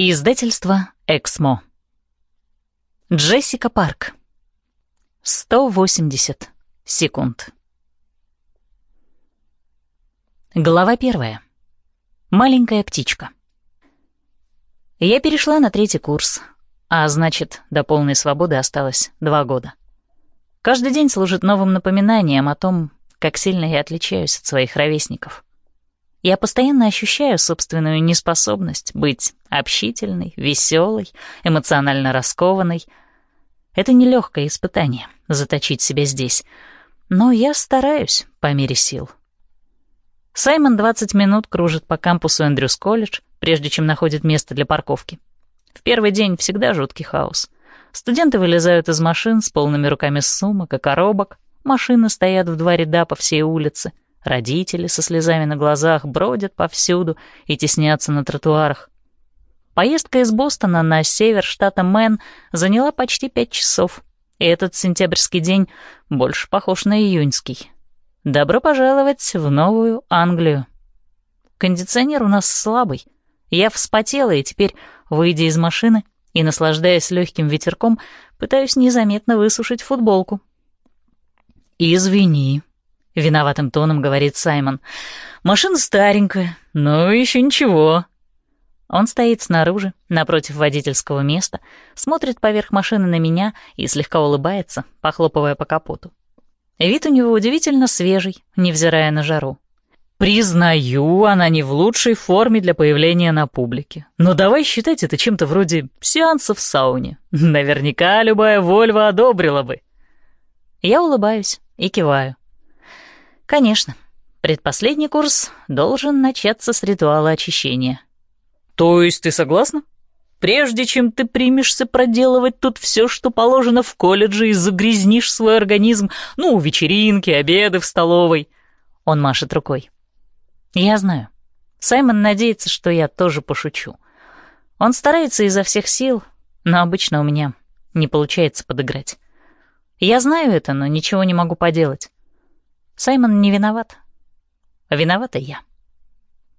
Издательство «Эксмо». Джессика Парк. 180 секунд. Глава первая. Маленькая птичка. Я перешла на третий курс, а значит, до полной свободы осталось два года. Каждый день служит новым напоминанием о том, как сильно я отличаюсь от своих ровесников. Я постоянно ощущаю собственную неспособность быть общительной, веселой, эмоционально раскованной. Это нелегкое испытание — заточить себя здесь. Но я стараюсь по мере сил. Саймон 20 минут кружит по кампусу Эндрюс колледж, прежде чем находит место для парковки. В первый день всегда жуткий хаос. Студенты вылезают из машин с полными руками сумок и коробок, машины стоят в два ряда по всей улице — Родители со слезами на глазах бродят повсюду и теснятся на тротуарах. Поездка из Бостона на север штата Мэн заняла почти пять часов, и этот сентябрьский день больше похож на июньский. Добро пожаловать в Новую Англию. Кондиционер у нас слабый. Я вспотела и теперь, выйдя из машины и наслаждаясь легким ветерком, пытаюсь незаметно высушить футболку. «Извини», Виноватым тоном говорит Саймон. «Машина старенькая, но еще ничего». Он стоит снаружи, напротив водительского места, смотрит поверх машины на меня и слегка улыбается, похлопывая по капоту. Вид у него удивительно свежий, невзирая на жару. Признаю, она не в лучшей форме для появления на публике. Но давай считать это чем-то вроде сеанса в сауне. Наверняка любая Вольва одобрила бы. Я улыбаюсь и киваю. Конечно, предпоследний курс должен начаться с ритуала очищения. То есть ты согласна? Прежде чем ты примешься проделывать тут все, что положено в колледже, и загрязнишь свой организм, ну, вечеринки, обеды в столовой. Он машет рукой. Я знаю. Саймон надеется, что я тоже пошучу. Он старается изо всех сил, но обычно у меня не получается подыграть. Я знаю это, но ничего не могу поделать. Саймон не виноват. Виновата я.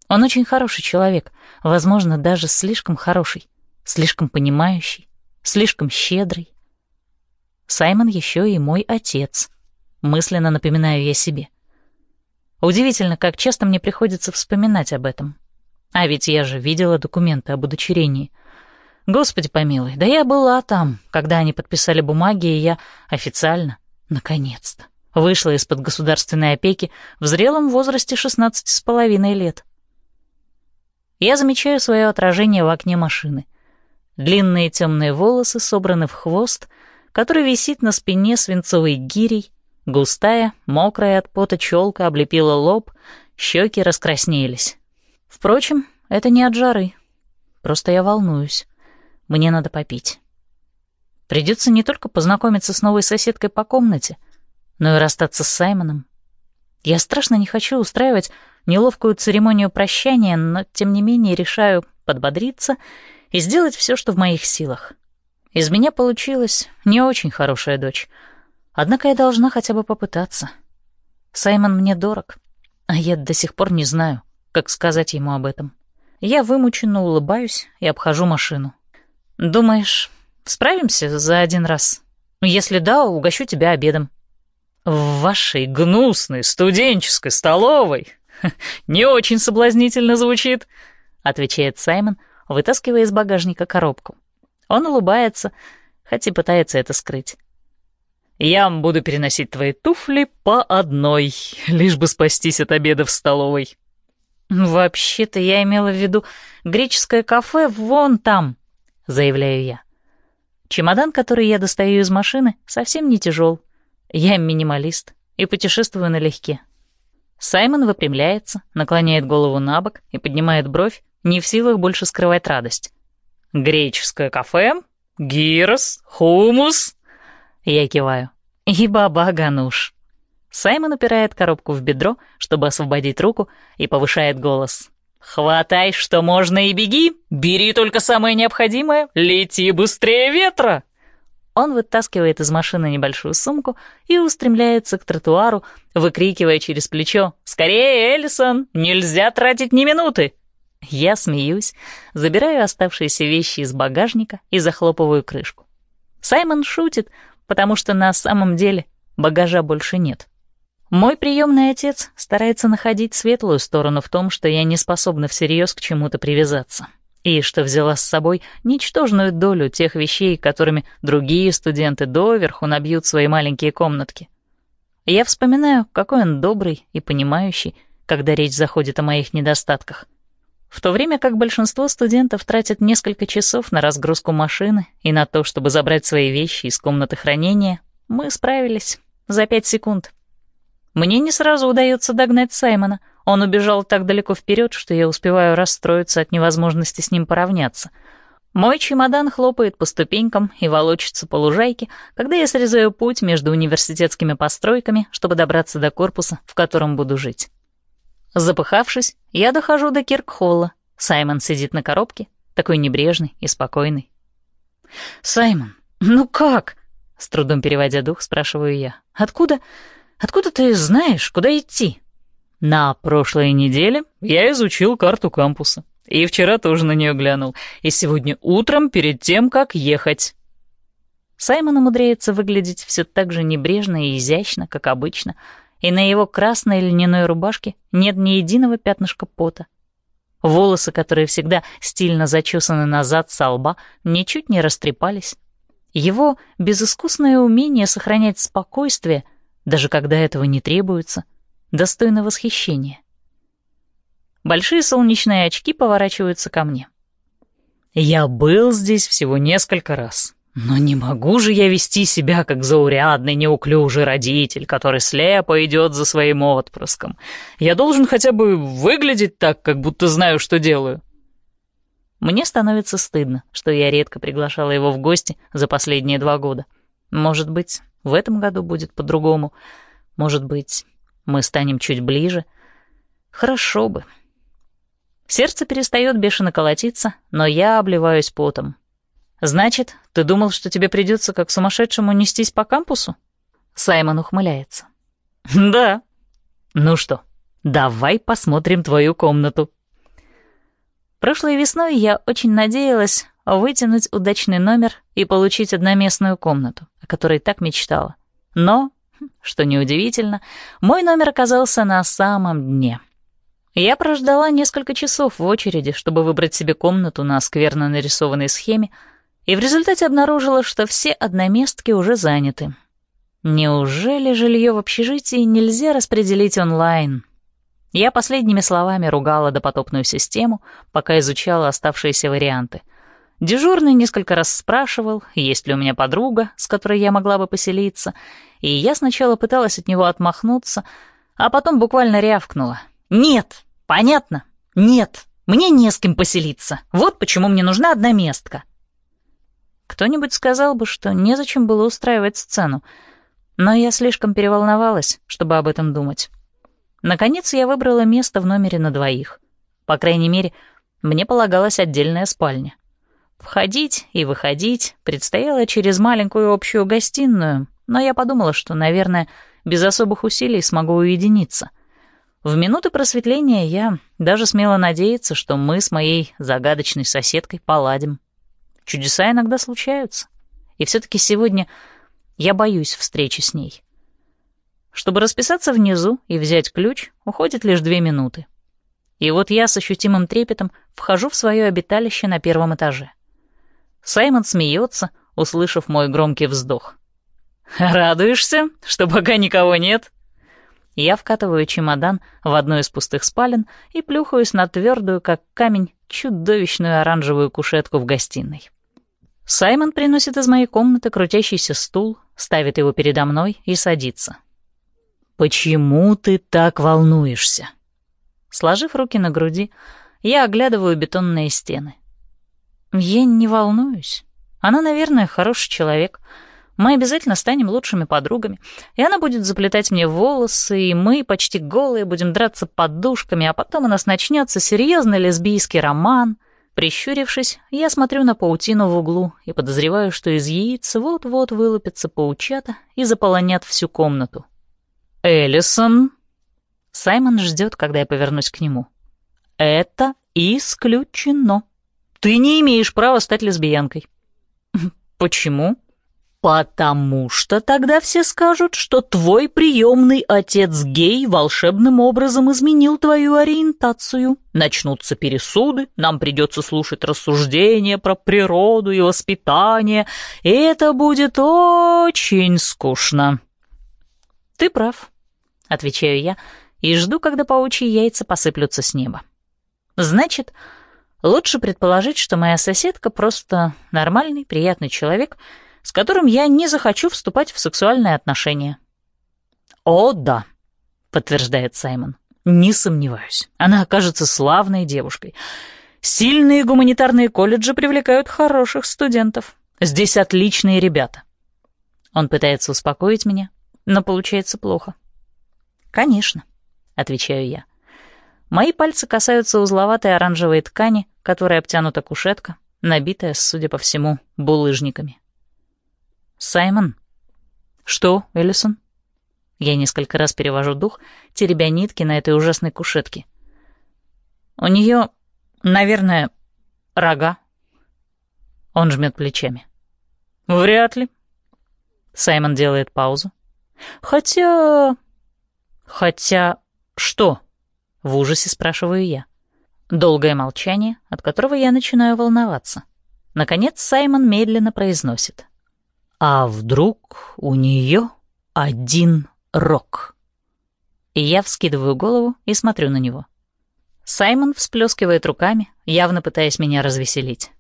Он очень хороший человек, возможно, даже слишком хороший, слишком понимающий, слишком щедрый. Саймон еще и мой отец, мысленно напоминаю я себе. Удивительно, как часто мне приходится вспоминать об этом. А ведь я же видела документы об удочерении. Господи помилуй, да я была там, когда они подписали бумаги, и я официально, наконец-то, Вышла из-под государственной опеки в зрелом возрасте 16 с половиной лет. Я замечаю свое отражение в окне машины. Длинные темные волосы собраны в хвост, который висит на спине свинцовой гирей, густая, мокрая от пота челка облепила лоб, щеки раскраснелись. Впрочем, это не от жары. Просто я волнуюсь. Мне надо попить. Придется не только познакомиться с новой соседкой по комнате — но и расстаться с Саймоном. Я страшно не хочу устраивать неловкую церемонию прощания, но тем не менее решаю подбодриться и сделать все, что в моих силах. Из меня получилась не очень хорошая дочь, однако я должна хотя бы попытаться. Саймон мне дорог, а я до сих пор не знаю, как сказать ему об этом. Я вымученно улыбаюсь и обхожу машину. «Думаешь, справимся за один раз? Если да, угощу тебя обедом», в вашей гнусной студенческой столовой не очень соблазнительно звучит, отвечает Саймон, вытаскивая из багажника коробку. Он улыбается, хоть и пытается это скрыть. Я буду переносить твои туфли по одной, лишь бы спастись от обеда в столовой. Вообще-то я имела в виду греческое кафе вон там, заявляю я. Чемодан, который я достаю из машины, совсем не тяжел, я минималист и путешествую налегке. Саймон выпрямляется, наклоняет голову на бок и поднимает бровь, не в силах больше скрывать радость. «Греческое кафе? Гирос? Хумус?» Я киваю. «И баба Гануш». Саймон упирает коробку в бедро, чтобы освободить руку, и повышает голос. «Хватай, что можно, и беги! Бери только самое необходимое! Лети быстрее ветра!» Он вытаскивает из машины небольшую сумку и устремляется к тротуару, выкрикивая через плечо «Скорее, Эллисон! Нельзя тратить ни минуты!» Я смеюсь, забираю оставшиеся вещи из багажника и захлопываю крышку. Саймон шутит, потому что на самом деле багажа больше нет. Мой приемный отец старается находить светлую сторону в том, что я не способна всерьез к чему-то привязаться, и что взяла с собой ничтожную долю тех вещей, которыми другие студенты доверху набьют свои маленькие комнатки. Я вспоминаю, какой он добрый и понимающий, когда речь заходит о моих недостатках. В то время как большинство студентов тратят несколько часов на разгрузку машины и на то, чтобы забрать свои вещи из комнаты хранения, мы справились за пять секунд. Мне не сразу удается догнать Саймона. Он убежал так далеко вперед, что я успеваю расстроиться от невозможности с ним поравняться. Мой чемодан хлопает по ступенькам и волочится по лужайке, когда я срезаю путь между университетскими постройками, чтобы добраться до корпуса, в котором буду жить. Запыхавшись, я дохожу до Киркхолла. Саймон сидит на коробке, такой небрежный и спокойный. «Саймон, ну как?» — с трудом переводя дух, спрашиваю я. «Откуда...» Откуда ты знаешь, куда идти?» «На прошлой неделе я изучил карту кампуса. И вчера тоже на нее глянул. И сегодня утром, перед тем, как ехать». Саймон умудряется выглядеть все так же небрежно и изящно, как обычно, и на его красной льняной рубашке нет ни единого пятнышка пота. Волосы, которые всегда стильно зачесаны назад со лба, ничуть не растрепались. Его безыскусное умение сохранять спокойствие — даже когда этого не требуется, достойно восхищения. Большие солнечные очки поворачиваются ко мне. Я был здесь всего несколько раз, но не могу же я вести себя как заурядный, неуклюжий родитель, который слепо идет за своим отпрыском. Я должен хотя бы выглядеть так, как будто знаю, что делаю. Мне становится стыдно, что я редко приглашала его в гости за последние два года. Может быть, в этом году будет по-другому. Может быть, мы станем чуть ближе. Хорошо бы. Сердце перестает бешено колотиться, но я обливаюсь потом. «Значит, ты думал, что тебе придется как сумасшедшему нестись по кампусу?» Саймон ухмыляется. «Да». «Ну что, давай посмотрим твою комнату». Прошлой весной я очень надеялась, вытянуть удачный номер и получить одноместную комнату, о которой так мечтала. Но, что неудивительно, мой номер оказался на самом дне. Я прождала несколько часов в очереди, чтобы выбрать себе комнату на скверно нарисованной схеме, и в результате обнаружила, что все одноместки уже заняты. Неужели жилье в общежитии нельзя распределить онлайн? Я последними словами ругала допотопную систему, пока изучала оставшиеся варианты — Дежурный несколько раз спрашивал, есть ли у меня подруга, с которой я могла бы поселиться, и я сначала пыталась от него отмахнуться, а потом буквально рявкнула. «Нет! Понятно? Нет! Мне не с кем поселиться. Вот почему мне нужна одна местка». Кто-нибудь сказал бы, что незачем было устраивать сцену, но я слишком переволновалась, чтобы об этом думать. Наконец я выбрала место в номере на двоих. По крайней мере, мне полагалась отдельная спальня. Входить и выходить предстояло через маленькую общую гостиную, но я подумала, что, наверное, без особых усилий смогу уединиться. В минуты просветления я даже смела надеяться, что мы с моей загадочной соседкой поладим. Чудеса иногда случаются, и все-таки сегодня я боюсь встречи с ней. Чтобы расписаться внизу и взять ключ, уходит лишь две минуты. И вот я с ощутимым трепетом вхожу в свое обиталище на первом этаже. Саймон смеется, услышав мой громкий вздох. «Радуешься, что пока никого нет?» Я вкатываю чемодан в одну из пустых спален и плюхаюсь на твердую, как камень, чудовищную оранжевую кушетку в гостиной. Саймон приносит из моей комнаты крутящийся стул, ставит его передо мной и садится. «Почему ты так волнуешься?» Сложив руки на груди, я оглядываю бетонные стены. Я не волнуюсь. Она, наверное, хороший человек. Мы обязательно станем лучшими подругами, и она будет заплетать мне волосы, и мы, почти голые, будем драться подушками, а потом у нас начнется серьезный лесбийский роман. Прищурившись, я смотрю на паутину в углу и подозреваю, что из яиц вот-вот вылупятся паучата и заполонят всю комнату. «Эллисон!» Саймон ждет, когда я повернусь к нему. «Это исключено. Ты не имеешь права стать лесбиянкой. Почему? «Потому что тогда все скажут, что твой приемный отец гей волшебным образом изменил твою ориентацию. Начнутся пересуды, нам придется слушать рассуждения про природу и воспитание, и это будет очень скучно». «Ты прав», — отвечаю я, и жду, когда паучьи яйца посыплются с неба. «Значит, лучше предположить, что моя соседка просто нормальный, приятный человек — с которым я не захочу вступать в сексуальные отношения. «О, да», — подтверждает Саймон. «Не сомневаюсь. Она окажется славной девушкой. Сильные гуманитарные колледжи привлекают хороших студентов. Здесь отличные ребята». Он пытается успокоить меня, но получается плохо. «Конечно», — отвечаю я. Мои пальцы касаются узловатой оранжевой ткани, которой обтянута кушетка, набитая, судя по всему, булыжниками. «Саймон?» «Что, Эллисон?» Я несколько раз перевожу дух, теребя нитки на этой ужасной кушетке. «У нее, наверное, рога». Он жмет плечами. «Вряд ли». Саймон делает паузу. «Хотя...» «Хотя... что?» В ужасе спрашиваю я. Долгое молчание, от которого я начинаю волноваться. Наконец Саймон медленно произносит. А вдруг у нее один рок? И я вскидываю голову и смотрю на него. Саймон всплескивает руками, явно пытаясь меня развеселить.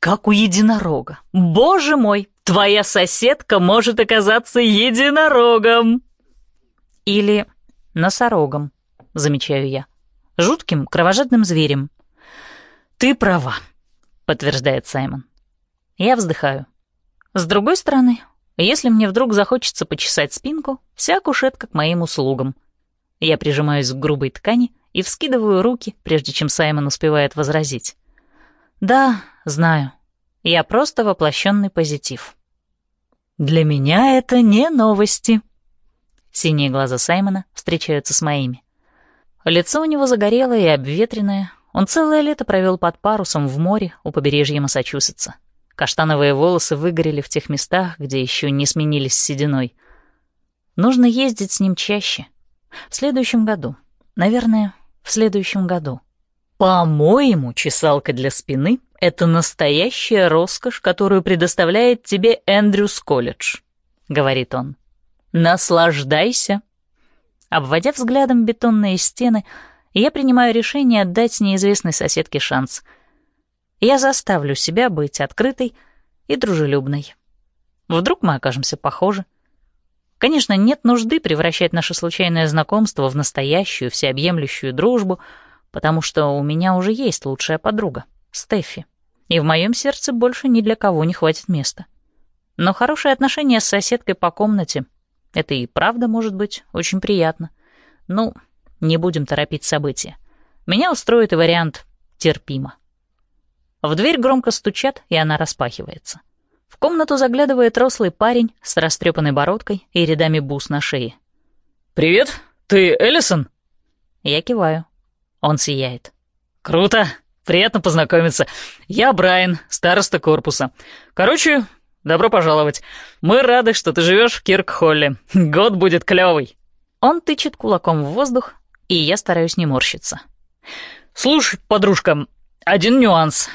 «Как у единорога! Боже мой, твоя соседка может оказаться единорогом!» «Или носорогом», — замечаю я. «Жутким, кровожадным зверем». «Ты права», — подтверждает Саймон. Я вздыхаю. С другой стороны, если мне вдруг захочется почесать спинку, вся кушетка к моим услугам. Я прижимаюсь к грубой ткани и вскидываю руки, прежде чем Саймон успевает возразить. «Да, знаю. Я просто воплощенный позитив». «Для меня это не новости». Синие глаза Саймона встречаются с моими. Лицо у него загорелое и обветренное. Он целое лето провел под парусом в море у побережья Массачусетса. Каштановые волосы выгорели в тех местах, где еще не сменились сединой. Нужно ездить с ним чаще. В следующем году. Наверное, в следующем году. По-моему, чесалка для спины — это настоящая роскошь, которую предоставляет тебе Эндрюс колледж, — говорит он. Наслаждайся. Обводя взглядом бетонные стены, я принимаю решение отдать неизвестной соседке шанс — я заставлю себя быть открытой и дружелюбной. Вдруг мы окажемся похожи. Конечно, нет нужды превращать наше случайное знакомство в настоящую, всеобъемлющую дружбу, потому что у меня уже есть лучшая подруга, Стефи, и в моем сердце больше ни для кого не хватит места. Но хорошие отношения с соседкой по комнате — это и правда может быть очень приятно. Ну, не будем торопить события. Меня устроит и вариант «терпимо». В дверь громко стучат, и она распахивается. В комнату заглядывает рослый парень с растрепанной бородкой и рядами бус на шее. «Привет, ты Эллисон?» Я киваю. Он сияет. «Круто! Приятно познакомиться. Я Брайан, староста корпуса. Короче, добро пожаловать. Мы рады, что ты живешь в Кирк-Холле. Год будет клевый. Он тычет кулаком в воздух, и я стараюсь не морщиться. «Слушай, подружка, один нюанс.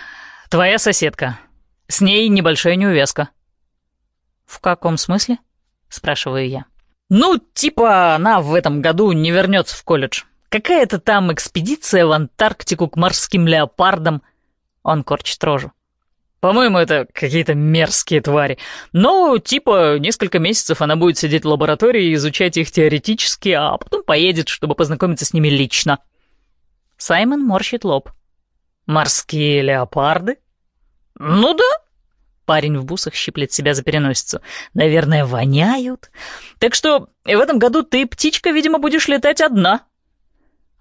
Твоя соседка. С ней небольшая неувязка». «В каком смысле?» — спрашиваю я. «Ну, типа она в этом году не вернется в колледж. Какая-то там экспедиция в Антарктику к морским леопардам». Он корчит рожу. «По-моему, это какие-то мерзкие твари. Но, типа, несколько месяцев она будет сидеть в лаборатории и изучать их теоретически, а потом поедет, чтобы познакомиться с ними лично». Саймон морщит лоб. «Морские леопарды?» «Ну да». Парень в бусах щиплет себя за переносицу. «Наверное, воняют. Так что в этом году ты, птичка, видимо, будешь летать одна».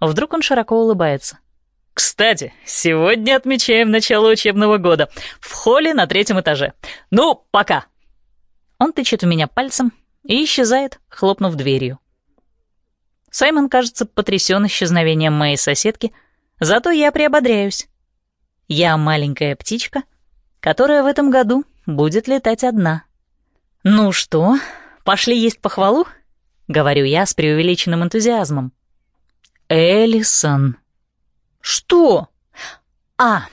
Вдруг он широко улыбается. «Кстати, сегодня отмечаем начало учебного года. В холле на третьем этаже. Ну, пока». Он тычет в меня пальцем и исчезает, хлопнув дверью. Саймон кажется потрясен исчезновением моей соседки — Зато я приободряюсь. Я маленькая птичка, которая в этом году будет летать одна. «Ну что, пошли есть похвалу?» — говорю я с преувеличенным энтузиазмом. «Эллисон». «Что?» «А!»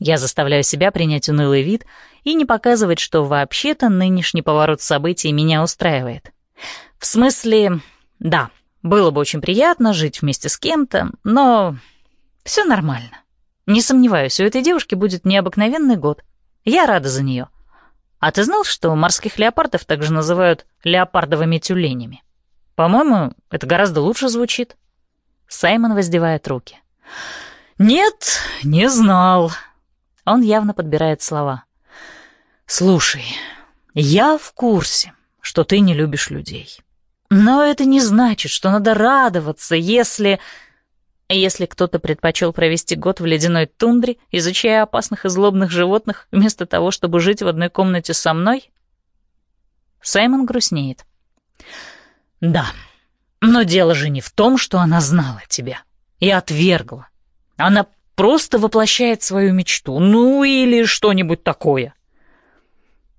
Я заставляю себя принять унылый вид и не показывать, что вообще-то нынешний поворот событий меня устраивает. В смысле, да, было бы очень приятно жить вместе с кем-то, но все нормально. Не сомневаюсь, у этой девушки будет необыкновенный год. Я рада за нее. А ты знал, что морских леопардов также называют леопардовыми тюленями? По-моему, это гораздо лучше звучит. Саймон воздевает руки. «Нет, не знал». Он явно подбирает слова. «Слушай, я в курсе, что ты не любишь людей. Но это не значит, что надо радоваться, если... Если кто-то предпочел провести год в ледяной тундре, изучая опасных и злобных животных, вместо того, чтобы жить в одной комнате со мной? Саймон грустнеет. Да, но дело же не в том, что она знала тебя и отвергла. Она просто воплощает свою мечту, ну или что-нибудь такое.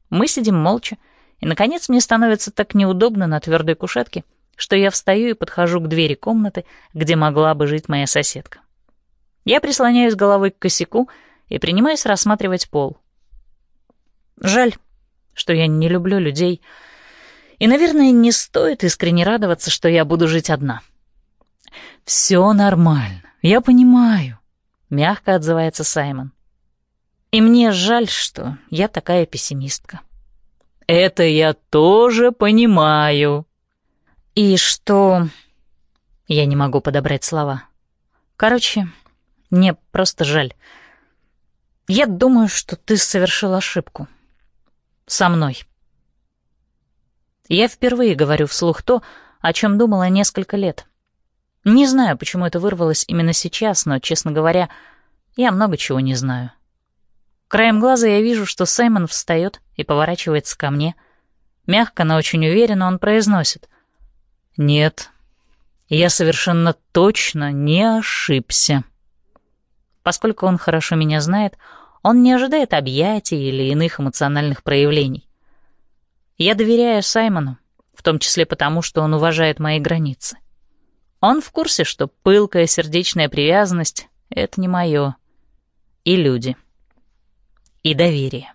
Мы сидим молча, и, наконец, мне становится так неудобно на твердой кушетке, что я встаю и подхожу к двери комнаты, где могла бы жить моя соседка. Я прислоняюсь головой к косяку и принимаюсь рассматривать пол. Жаль, что я не люблю людей, и, наверное, не стоит искренне радоваться, что я буду жить одна. «Все нормально, я понимаю», — мягко отзывается Саймон. «И мне жаль, что я такая пессимистка». Это я тоже понимаю. И что... Я не могу подобрать слова. Короче, мне просто жаль. Я думаю, что ты совершил ошибку. Со мной. Я впервые говорю вслух то, о чем думала несколько лет. Не знаю, почему это вырвалось именно сейчас, но, честно говоря, я много чего не знаю. Краем глаза я вижу, что Саймон встает и поворачивается ко мне. Мягко, но очень уверенно он произносит. «Нет, я совершенно точно не ошибся». Поскольку он хорошо меня знает, он не ожидает объятий или иных эмоциональных проявлений. Я доверяю Саймону, в том числе потому, что он уважает мои границы. Он в курсе, что пылкая сердечная привязанность — это не мое. И люди — и доверие.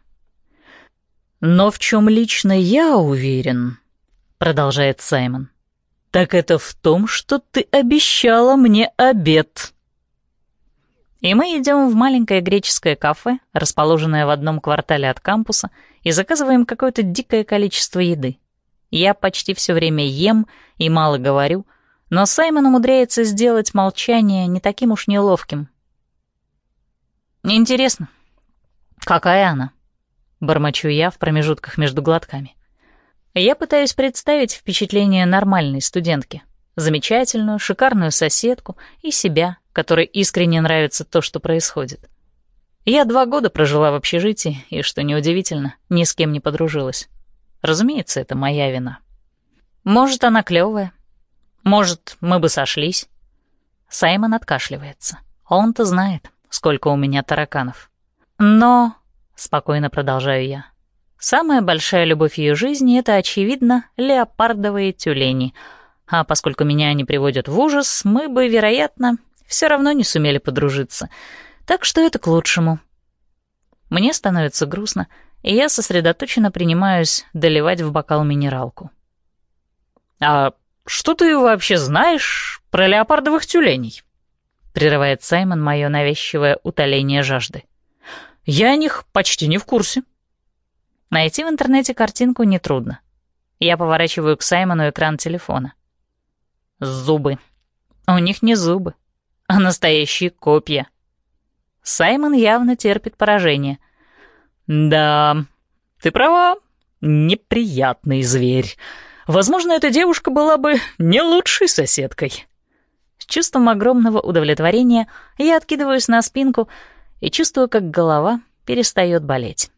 «Но в чем лично я уверен», — продолжает Саймон, «так это в том, что ты обещала мне обед». И мы идем в маленькое греческое кафе, расположенное в одном квартале от кампуса, и заказываем какое-то дикое количество еды. Я почти все время ем и мало говорю, но Саймон умудряется сделать молчание не таким уж неловким. Интересно, «Какая она?» — бормочу я в промежутках между глотками. Я пытаюсь представить впечатление нормальной студентки. Замечательную, шикарную соседку и себя, которой искренне нравится то, что происходит. Я два года прожила в общежитии, и, что неудивительно, ни с кем не подружилась. Разумеется, это моя вина. Может, она клевая. Может, мы бы сошлись. Саймон откашливается. Он-то знает, сколько у меня тараканов. Но, спокойно продолжаю я, самая большая любовь ее жизни — это, очевидно, леопардовые тюлени. А поскольку меня они приводят в ужас, мы бы, вероятно, все равно не сумели подружиться. Так что это к лучшему. Мне становится грустно, и я сосредоточенно принимаюсь доливать в бокал минералку. «А что ты вообще знаешь про леопардовых тюленей?» — прерывает Саймон мое навязчивое утоление жажды. Я о них почти не в курсе. Найти в интернете картинку нетрудно. Я поворачиваю к Саймону экран телефона. Зубы. У них не зубы, а настоящие копья. Саймон явно терпит поражение. Да, ты права, неприятный зверь. Возможно, эта девушка была бы не лучшей соседкой. С чувством огромного удовлетворения я откидываюсь на спинку и чувствую, как голова перестает болеть.